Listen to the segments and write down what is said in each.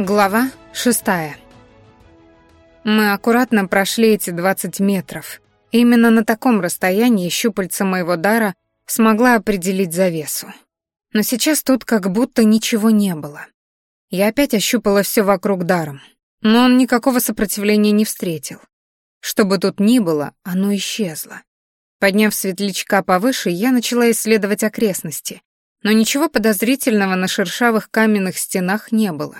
Глава шестая. Мы аккуратно прошли эти 20 метров. Именно на таком расстоянии щупальца моего дара смогла определить завесу. Но сейчас тут как будто ничего не было. Я опять ощупала все вокруг даром, но он никакого сопротивления не встретил. Что бы тут ни было, оно исчезло. Подняв светлячка повыше, я начала исследовать окрестности, но ничего подозрительного на шершавых каменных стенах не было.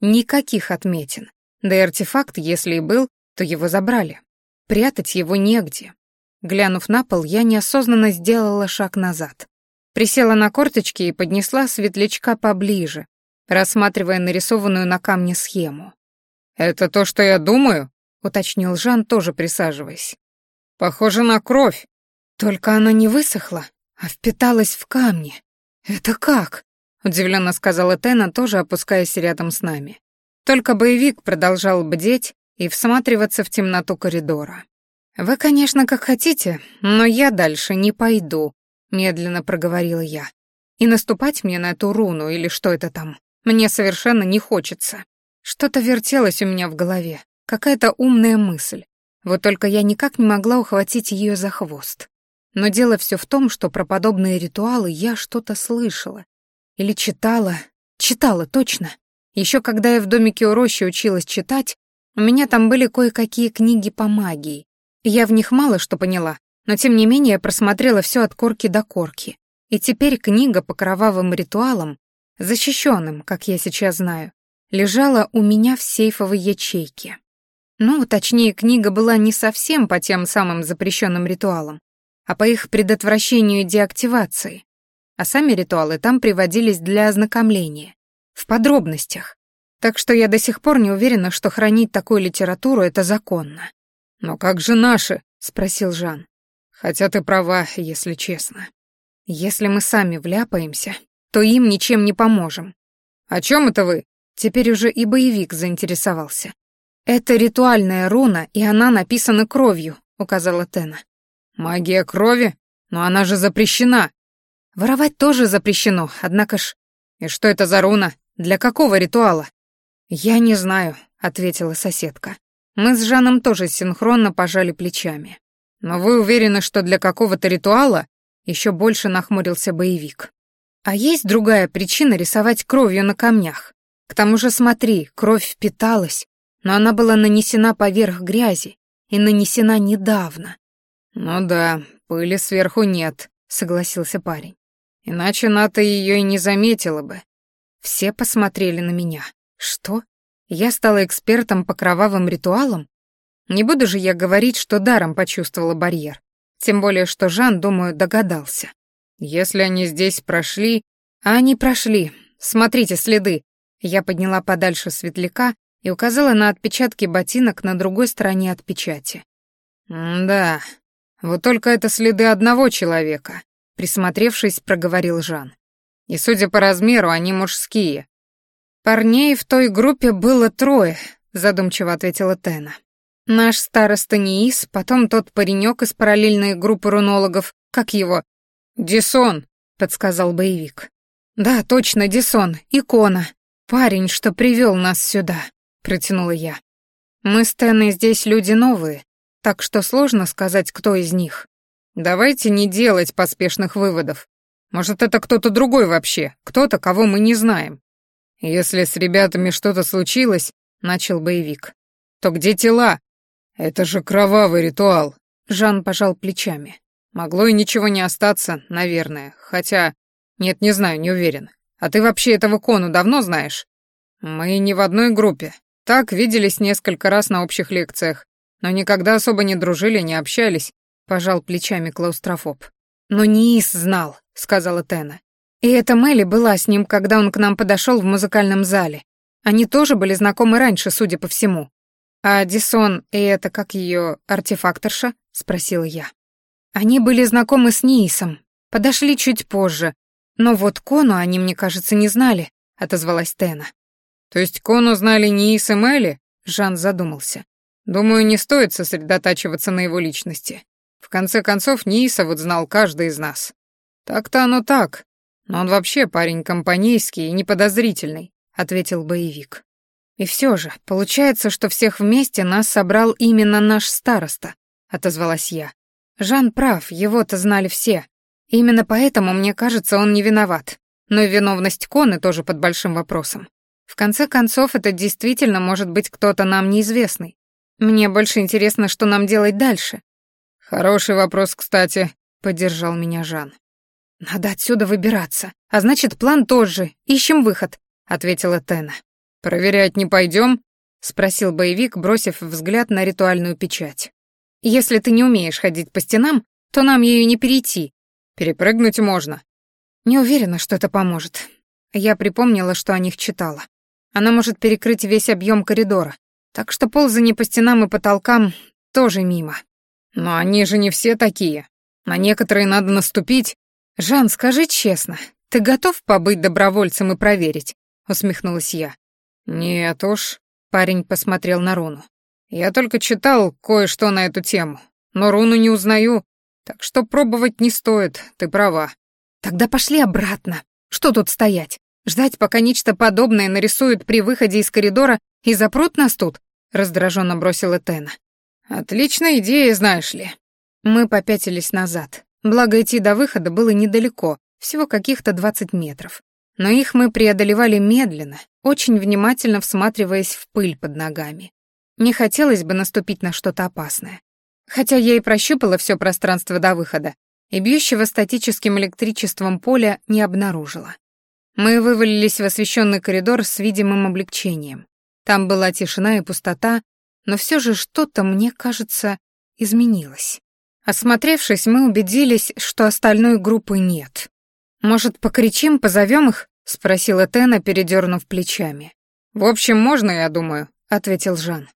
Никаких отметин. Да и артефакт, если и был, то его забрали. Прятать его негде. Глянув на пол, я неосознанно сделала шаг назад. Присела на корточки и поднесла светлячка поближе, рассматривая нарисованную на камне схему. «Это то, что я думаю?» — уточнил Жан, тоже присаживаясь. «Похоже на кровь». «Только она не высохла, а впиталась в камни. Это как?» Удивленно сказала Тена, тоже опускаясь рядом с нами. Только боевик продолжал бдеть и всматриваться в темноту коридора. «Вы, конечно, как хотите, но я дальше не пойду», — медленно проговорила я. «И наступать мне на эту руну или что это там, мне совершенно не хочется. Что-то вертелось у меня в голове, какая-то умная мысль. Вот только я никак не могла ухватить ее за хвост. Но дело все в том, что про подобные ритуалы я что-то слышала, или читала. Читала, точно. Еще когда я в домике у рощи училась читать, у меня там были кое-какие книги по магии. Я в них мало что поняла, но тем не менее просмотрела все от корки до корки. И теперь книга по кровавым ритуалам, защищенным, как я сейчас знаю, лежала у меня в сейфовой ячейке. Ну, точнее, книга была не совсем по тем самым запрещенным ритуалам, а по их предотвращению и деактивации а сами ритуалы там приводились для ознакомления, в подробностях. Так что я до сих пор не уверена, что хранить такую литературу — это законно. «Но как же наши?» — спросил Жан. «Хотя ты права, если честно. Если мы сами вляпаемся, то им ничем не поможем». «О чем это вы?» Теперь уже и боевик заинтересовался. «Это ритуальная руна, и она написана кровью», — указала Тена. «Магия крови? Но она же запрещена!» Воровать тоже запрещено, однако ж... И что это за руна? Для какого ритуала? Я не знаю, ответила соседка. Мы с Жаном тоже синхронно пожали плечами. Но вы уверены, что для какого-то ритуала? Еще больше нахмурился боевик. А есть другая причина рисовать кровью на камнях. К тому же смотри, кровь впиталась, но она была нанесена поверх грязи и нанесена недавно. Ну да, пыли сверху нет, согласился парень. Иначе Ната ее и не заметила бы. Все посмотрели на меня. Что? Я стала экспертом по кровавым ритуалам? Не буду же я говорить, что даром почувствовала барьер. Тем более, что Жан, думаю, догадался. Если они здесь прошли... А они прошли. Смотрите, следы. Я подняла подальше светляка и указала на отпечатки ботинок на другой стороне от печати. «Да, вот только это следы одного человека присмотревшись, проговорил Жан. И, судя по размеру, они мужские. Парней в той группе было трое, задумчиво ответила Тена. Наш староста Ниис, потом тот паренек из параллельной группы рунологов, как его? Дисон, подсказал боевик. Да, точно, Дисон, икона. Парень, что привел нас сюда, протянула я. Мы с Теной здесь люди новые, так что сложно сказать, кто из них. Давайте не делать поспешных выводов. Может, это кто-то другой вообще, кто-то, кого мы не знаем. Если с ребятами что-то случилось, начал боевик, то где тела? Это же кровавый ритуал. Жан пожал плечами. Могло и ничего не остаться, наверное. Хотя... Нет, не знаю, не уверен. А ты вообще этого Кону давно знаешь? Мы не в одной группе. Так, виделись несколько раз на общих лекциях, но никогда особо не дружили, не общались пожал плечами клаустрофоб. Но Ниис знал, сказала Тена. И эта Мелли была с ним, когда он к нам подошел в музыкальном зале. Они тоже были знакомы раньше, судя по всему. А Дисон и это как ее артефакторша? спросила я. Они были знакомы с Ниисом, подошли чуть позже. Но вот Кону они, мне кажется, не знали, отозвалась Тена. То есть Кону знали Ниис и Мелли? Жан задумался. Думаю, не стоит сосредотачиваться на его личности. В конце концов, Ниса вот знал каждый из нас. Так-то оно так. Но он вообще парень компанейский и неподозрительный, ответил боевик. И все же, получается, что всех вместе нас собрал именно наш староста, отозвалась я. Жан прав, его-то знали все. Именно поэтому, мне кажется, он не виноват. Но и виновность Коны тоже под большим вопросом. В конце концов, это действительно может быть кто-то нам неизвестный. Мне больше интересно, что нам делать дальше. Хороший вопрос, кстати, поддержал меня Жан. Надо отсюда выбираться. А значит, план тот же. Ищем выход, ответила Тена. Проверять не пойдем? спросил боевик, бросив взгляд на ритуальную печать. Если ты не умеешь ходить по стенам, то нам ею не перейти. Перепрыгнуть можно. Не уверена, что это поможет. Я припомнила, что о них читала. Она может перекрыть весь объем коридора, так что ползание по стенам и потолкам тоже мимо. Но они же не все такие. На некоторые надо наступить. Жан, скажи честно, ты готов побыть добровольцем и проверить? Усмехнулась я. Нет уж. Парень посмотрел на руну. Я только читал кое-что на эту тему, но руну не узнаю, так что пробовать не стоит, ты права. Тогда пошли обратно. Что тут стоять? Ждать, пока нечто подобное нарисуют при выходе из коридора и запрут нас тут? Раздраженно бросила Тена. Отличная идея, знаешь ли. Мы попятились назад. Благо идти до выхода было недалеко, всего каких-то двадцать метров. Но их мы преодолевали медленно, очень внимательно всматриваясь в пыль под ногами. Не хотелось бы наступить на что-то опасное. Хотя я и прощупала все пространство до выхода, и бьющего статическим электричеством поля не обнаружила. Мы вывалились в освещенный коридор с видимым облегчением. Там была тишина и пустота, но все же что-то, мне кажется, изменилось. Осмотревшись, мы убедились, что остальной группы нет. «Может, покричим, позовем их?» — спросила Тена, передернув плечами. «В общем, можно, я думаю», — ответил Жан.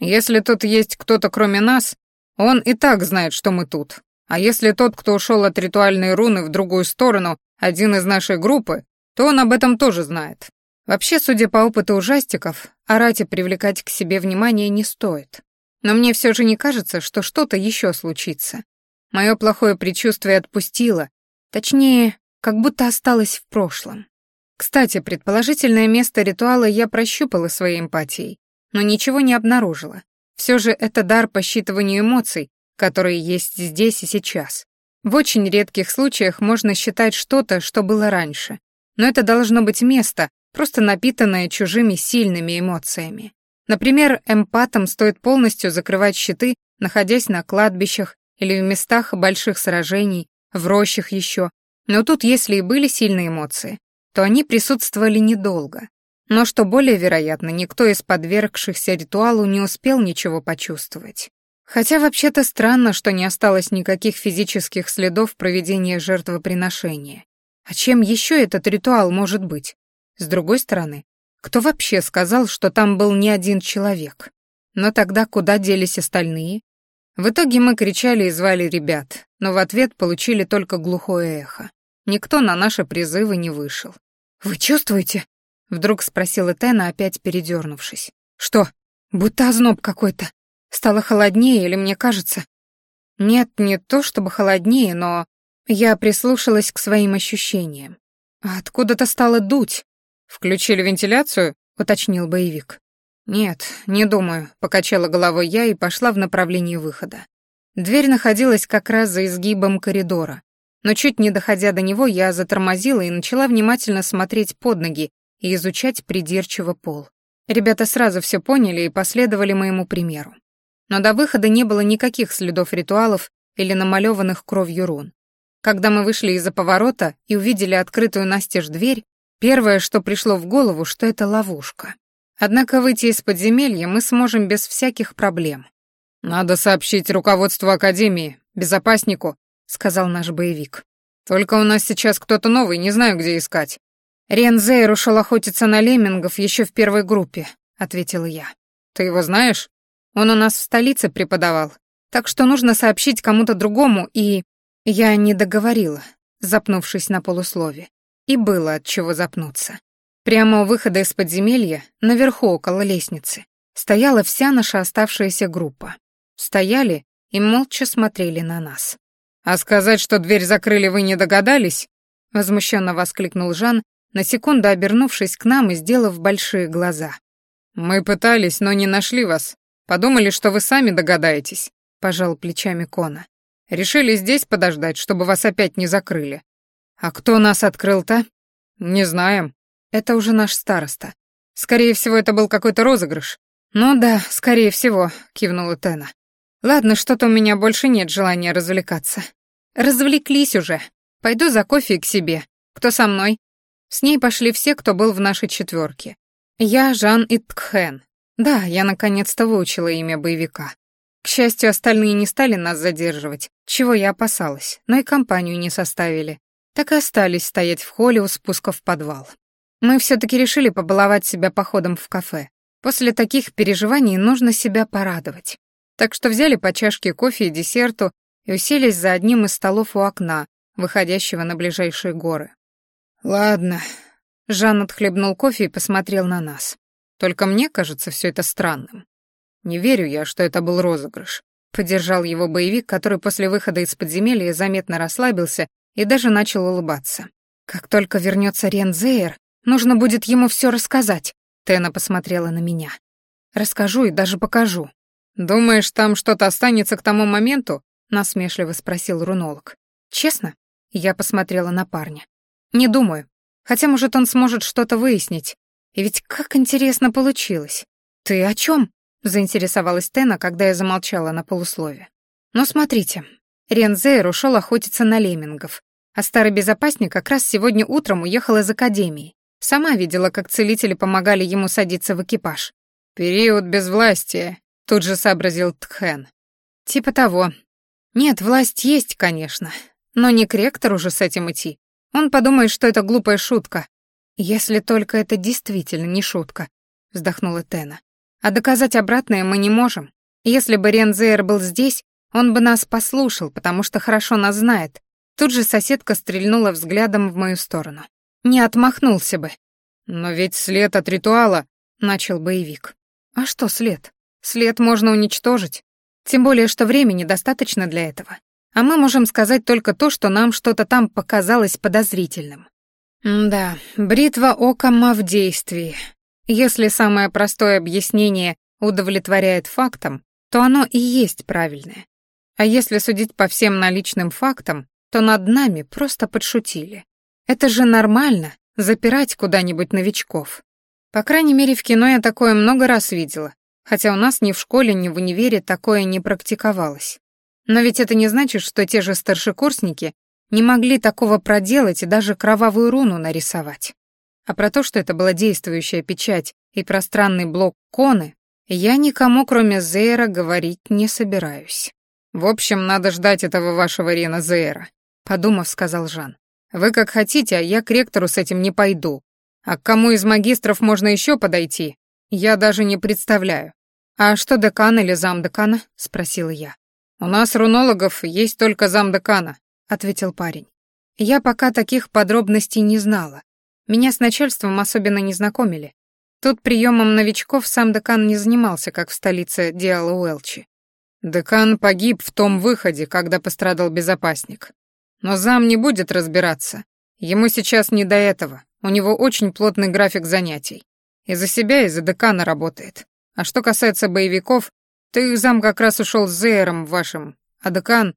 Если тут есть кто-то кроме нас, он и так знает, что мы тут. А если тот, кто ушел от ритуальной руны в другую сторону, один из нашей группы, то он об этом тоже знает. Вообще, судя по опыту ужастиков, Арате привлекать к себе внимание не стоит. Но мне все же не кажется, что что-то еще случится. Мое плохое предчувствие отпустило, точнее, как будто осталось в прошлом. Кстати, предположительное место ритуала я прощупала своей эмпатией но ничего не обнаружила. Все же это дар по считыванию эмоций, которые есть здесь и сейчас. В очень редких случаях можно считать что-то, что было раньше. Но это должно быть место, просто напитанное чужими сильными эмоциями. Например, эмпатам стоит полностью закрывать щиты, находясь на кладбищах или в местах больших сражений, в рощах еще. Но тут, если и были сильные эмоции, то они присутствовали недолго. Но что более вероятно, никто из подвергшихся ритуалу не успел ничего почувствовать. Хотя вообще-то странно, что не осталось никаких физических следов проведения жертвоприношения. А чем еще этот ритуал может быть? С другой стороны, кто вообще сказал, что там был не один человек? Но тогда куда делись остальные? В итоге мы кричали и звали ребят, но в ответ получили только глухое эхо. Никто на наши призывы не вышел. «Вы чувствуете?» Вдруг спросила Тена, опять передернувшись. «Что? Будто озноб какой-то. Стало холоднее или мне кажется?» «Нет, не то чтобы холоднее, но...» Я прислушалась к своим ощущениям. Откуда-то стало дуть. «Включили вентиляцию?» — уточнил боевик. «Нет, не думаю», — покачала головой я и пошла в направлении выхода. Дверь находилась как раз за изгибом коридора, но чуть не доходя до него, я затормозила и начала внимательно смотреть под ноги, и изучать придирчиво пол. Ребята сразу все поняли и последовали моему примеру. Но до выхода не было никаких следов ритуалов или намалеванных кровью рун. Когда мы вышли из-за поворота и увидели открытую настежь дверь, первое, что пришло в голову, что это ловушка. Однако выйти из подземелья мы сможем без всяких проблем. «Надо сообщить руководству Академии, безопаснику», — сказал наш боевик. «Только у нас сейчас кто-то новый, не знаю, где искать. «Рен Зейр ушел охотиться на леммингов еще в первой группе», — ответила я. «Ты его знаешь? Он у нас в столице преподавал. Так что нужно сообщить кому-то другому и...» Я не договорила, запнувшись на полуслове. И было от чего запнуться. Прямо у выхода из подземелья, наверху около лестницы, стояла вся наша оставшаяся группа. Стояли и молча смотрели на нас. «А сказать, что дверь закрыли, вы не догадались?» — возмущенно воскликнул Жан, на секунду обернувшись к нам и сделав большие глаза. Мы пытались, но не нашли вас. Подумали, что вы сами догадаетесь, пожал плечами Кона. Решили здесь подождать, чтобы вас опять не закрыли. А кто нас открыл-то? Не знаем. Это уже наш староста. Скорее всего, это был какой-то розыгрыш. Ну да, скорее всего, кивнула Тена. Ладно, что-то у меня больше нет желания развлекаться. Развлеклись уже. Пойду за кофе к себе. Кто со мной? С ней пошли все, кто был в нашей четверке. Я, Жан и Тхен. Да, я наконец-то выучила имя боевика. К счастью, остальные не стали нас задерживать, чего я опасалась, но и компанию не составили. Так и остались стоять в холле у спуска в подвал. Мы все-таки решили побаловать себя походом в кафе. После таких переживаний нужно себя порадовать. Так что взяли по чашке кофе и десерту и уселись за одним из столов у окна, выходящего на ближайшие горы. «Ладно». Жан отхлебнул кофе и посмотрел на нас. «Только мне кажется все это странным. Не верю я, что это был розыгрыш». Поддержал его боевик, который после выхода из подземелья заметно расслабился и даже начал улыбаться. «Как только вернется Рензейр, Нужно будет ему все рассказать. Тена посмотрела на меня. Расскажу и даже покажу. Думаешь, там что-то останется к тому моменту? насмешливо спросил рунолог. Честно? Я посмотрела на парня. Не думаю. Хотя, может, он сможет что-то выяснить. И ведь как интересно получилось. Ты о чем? заинтересовалась Тена, когда я замолчала на полуслове. Ну, смотрите. Рензейр ушел охотиться на леммингов, а старый безопасник как раз сегодня утром уехал из академии. Сама видела, как целители помогали ему садиться в экипаж. «Период безвластия», — тут же сообразил Тхен. «Типа того. Нет, власть есть, конечно, но не к ректору же с этим идти. Он подумает, что это глупая шутка. Если только это действительно не шутка», — вздохнула Тена. «А доказать обратное мы не можем. Если бы Рензейр был здесь, он бы нас послушал, потому что хорошо нас знает». Тут же соседка стрельнула взглядом в мою сторону не отмахнулся бы. Но ведь след от ритуала, начал боевик. А что след? След можно уничтожить. Тем более, что времени достаточно для этого. А мы можем сказать только то, что нам что-то там показалось подозрительным. да, бритва Окама в действии. Если самое простое объяснение удовлетворяет фактам, то оно и есть правильное. А если судить по всем наличным фактам, то над нами просто подшутили. Это же нормально — запирать куда-нибудь новичков. По крайней мере, в кино я такое много раз видела, хотя у нас ни в школе, ни в универе такое не практиковалось. Но ведь это не значит, что те же старшекурсники не могли такого проделать и даже кровавую руну нарисовать. А про то, что это была действующая печать и пространный блок коны, я никому, кроме Зейра, говорить не собираюсь. В общем, надо ждать этого вашего Рена Зейра, подумав, сказал Жан. Вы как хотите, а я к ректору с этим не пойду. А к кому из магистров можно еще подойти, я даже не представляю. А что декан или замдекана? спросила я. У нас рунологов есть только замдекана, ответил парень. Я пока таких подробностей не знала. Меня с начальством особенно не знакомили. Тут приемом новичков сам декан не занимался, как в столице Диала Уэлчи. Декан погиб в том выходе, когда пострадал безопасник. Но зам не будет разбираться. Ему сейчас не до этого. У него очень плотный график занятий. И за себя, и за декана работает. А что касается боевиков, то их зам как раз ушел с Зейром вашим. А декан...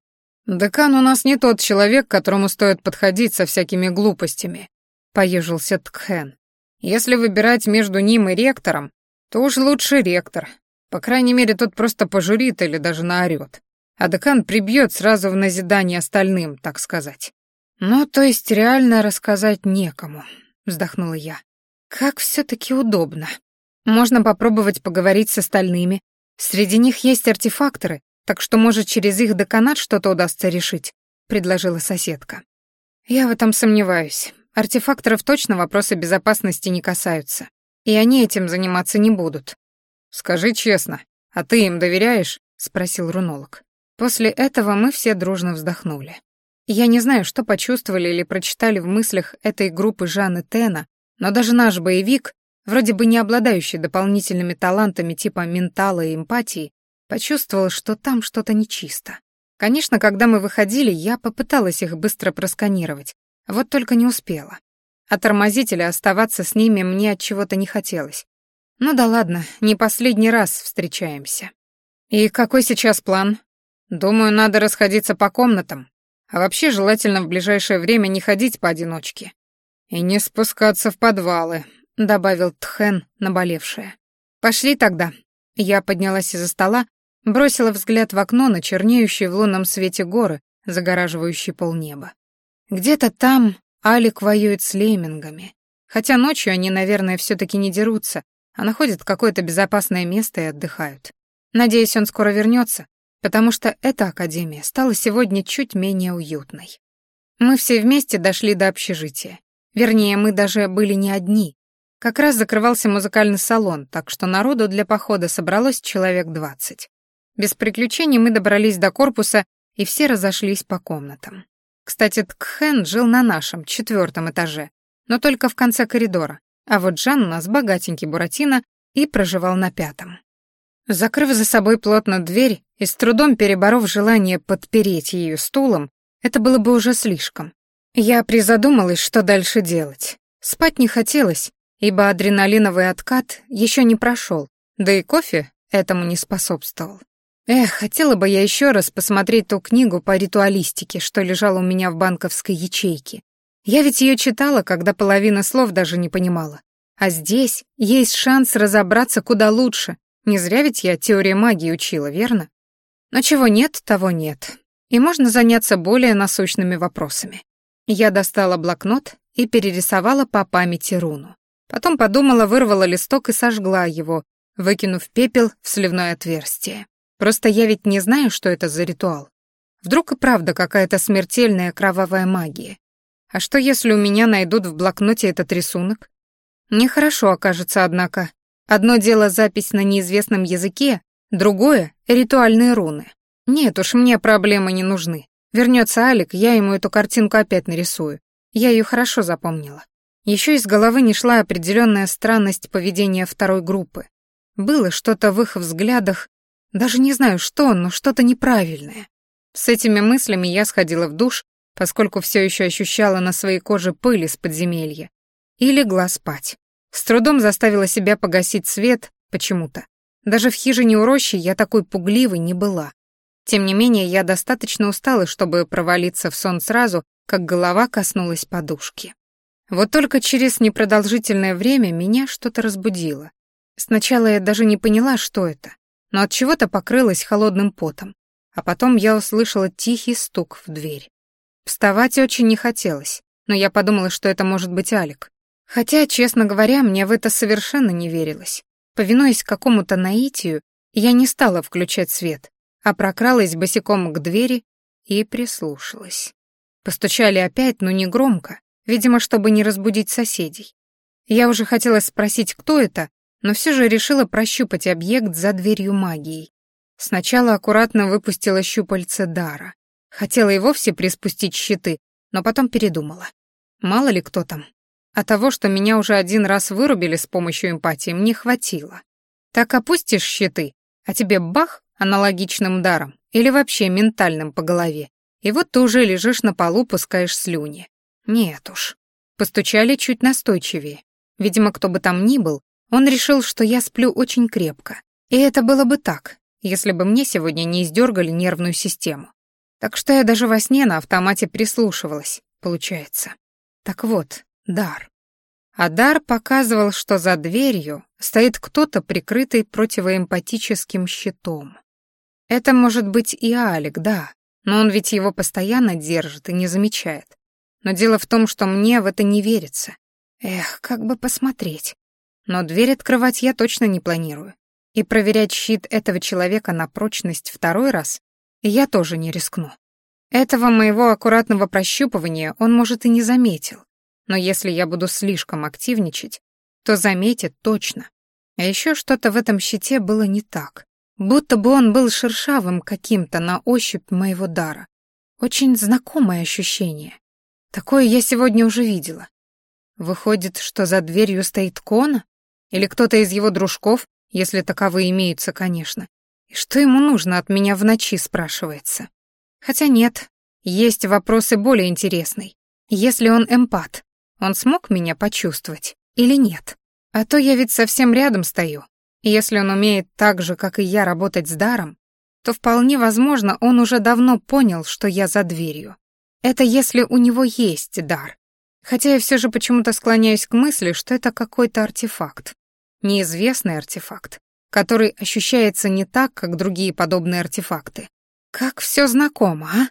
Декан у нас не тот человек, которому стоит подходить со всякими глупостями. Поежился Тхен. Если выбирать между ним и ректором, то уж лучше ректор. По крайней мере, тот просто пожурит или даже наорет а декан прибьет сразу в назидание остальным, так сказать. «Ну, то есть реально рассказать некому», — вздохнула я. «Как все-таки удобно. Можно попробовать поговорить с остальными. Среди них есть артефакторы, так что, может, через их деканат что-то удастся решить», — предложила соседка. «Я в этом сомневаюсь. Артефакторов точно вопросы безопасности не касаются, и они этим заниматься не будут». «Скажи честно, а ты им доверяешь?» — спросил рунолог. После этого мы все дружно вздохнули. Я не знаю, что почувствовали или прочитали в мыслях этой группы Жанны Тена, но даже наш боевик, вроде бы не обладающий дополнительными талантами типа ментала и эмпатии, почувствовал, что там что-то нечисто. Конечно, когда мы выходили, я попыталась их быстро просканировать, вот только не успела. А тормозить или оставаться с ними мне от чего-то не хотелось. Ну да ладно, не последний раз встречаемся. И какой сейчас план? Думаю, надо расходиться по комнатам. А вообще желательно в ближайшее время не ходить поодиночке. И не спускаться в подвалы, добавил Тхэн, наболевшее. Пошли тогда. Я поднялась из-за стола, бросила взгляд в окно на чернеющие в лунном свете горы, загораживающие полнеба. Где-то там Алик воюет с леммингами. Хотя ночью они, наверное, все таки не дерутся, а находят какое-то безопасное место и отдыхают. Надеюсь, он скоро вернется, потому что эта академия стала сегодня чуть менее уютной. Мы все вместе дошли до общежития. Вернее, мы даже были не одни. Как раз закрывался музыкальный салон, так что народу для похода собралось человек двадцать. Без приключений мы добрались до корпуса, и все разошлись по комнатам. Кстати, Ткхен жил на нашем, четвертом этаже, но только в конце коридора, а вот Жан у нас богатенький Буратино и проживал на пятом. Закрыв за собой плотно дверь и с трудом переборов желание подпереть ее стулом, это было бы уже слишком. Я призадумалась, что дальше делать. Спать не хотелось, ибо адреналиновый откат еще не прошел, да и кофе этому не способствовал. Эх, хотела бы я еще раз посмотреть ту книгу по ритуалистике, что лежала у меня в банковской ячейке. Я ведь ее читала, когда половина слов даже не понимала. А здесь есть шанс разобраться куда лучше. Не зря ведь я теория магии учила, верно? Но чего нет, того нет. И можно заняться более насущными вопросами. Я достала блокнот и перерисовала по памяти руну. Потом подумала, вырвала листок и сожгла его, выкинув пепел в сливное отверстие. Просто я ведь не знаю, что это за ритуал. Вдруг и правда какая-то смертельная кровавая магия. А что, если у меня найдут в блокноте этот рисунок? Нехорошо окажется, однако. Одно дело запись на неизвестном языке, другое — ритуальные руны. Нет уж, мне проблемы не нужны. Вернется Алик, я ему эту картинку опять нарисую. Я ее хорошо запомнила. Еще из головы не шла определенная странность поведения второй группы. Было что-то в их взглядах, даже не знаю что, но что-то неправильное. С этими мыслями я сходила в душ поскольку все еще ощущала на своей коже пыль из подземелья, и легла спать. С трудом заставила себя погасить свет почему-то. Даже в хижине у рощи я такой пугливой не была. Тем не менее, я достаточно устала, чтобы провалиться в сон сразу, как голова коснулась подушки. Вот только через непродолжительное время меня что-то разбудило. Сначала я даже не поняла, что это, но от чего-то покрылась холодным потом, а потом я услышала тихий стук в дверь. Вставать очень не хотелось, но я подумала, что это может быть Алик. Хотя, честно говоря, мне в это совершенно не верилось. Повинуясь какому-то наитию, я не стала включать свет, а прокралась босиком к двери и прислушалась. Постучали опять, но не громко, видимо, чтобы не разбудить соседей. Я уже хотела спросить, кто это, но все же решила прощупать объект за дверью магией. Сначала аккуратно выпустила щупальце дара. Хотела и вовсе приспустить щиты, но потом передумала. Мало ли кто там. А того, что меня уже один раз вырубили с помощью эмпатии, мне хватило. Так опустишь щиты, а тебе бах аналогичным даром или вообще ментальным по голове. И вот ты уже лежишь на полу, пускаешь слюни. Нет уж. Постучали чуть настойчивее. Видимо, кто бы там ни был, он решил, что я сплю очень крепко. И это было бы так, если бы мне сегодня не издергали нервную систему. Так что я даже во сне на автомате прислушивалась, получается. Так вот, дар. А дар показывал, что за дверью стоит кто-то, прикрытый противоэмпатическим щитом. Это может быть и Алик, да, но он ведь его постоянно держит и не замечает. Но дело в том, что мне в это не верится. Эх, как бы посмотреть. Но дверь открывать я точно не планирую. И проверять щит этого человека на прочность второй раз я тоже не рискну. Этого моего аккуратного прощупывания он, может, и не заметил. Но если я буду слишком активничать, то заметит точно. А еще что-то в этом щите было не так. Будто бы он был шершавым каким-то на ощупь моего дара. Очень знакомое ощущение. Такое я сегодня уже видела. Выходит, что за дверью стоит Кона? Или кто-то из его дружков, если таковые имеются, конечно. И что ему нужно от меня в ночи, спрашивается. Хотя нет, есть вопросы более интересные. Если он эмпат, он смог меня почувствовать или нет? А то я ведь совсем рядом стою. Если он умеет так же, как и я, работать с даром, то вполне возможно, он уже давно понял, что я за дверью. Это если у него есть дар. Хотя я все же почему-то склоняюсь к мысли, что это какой-то артефакт. Неизвестный артефакт, который ощущается не так, как другие подобные артефакты. Как все знакомо, а?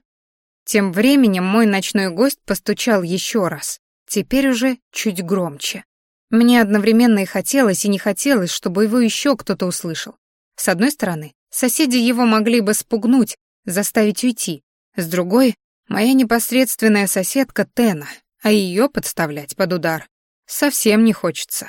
Тем временем мой ночной гость постучал еще раз, теперь уже чуть громче. Мне одновременно и хотелось, и не хотелось, чтобы его еще кто-то услышал. С одной стороны, соседи его могли бы спугнуть, заставить уйти. С другой, моя непосредственная соседка Тена, а ее подставлять под удар совсем не хочется.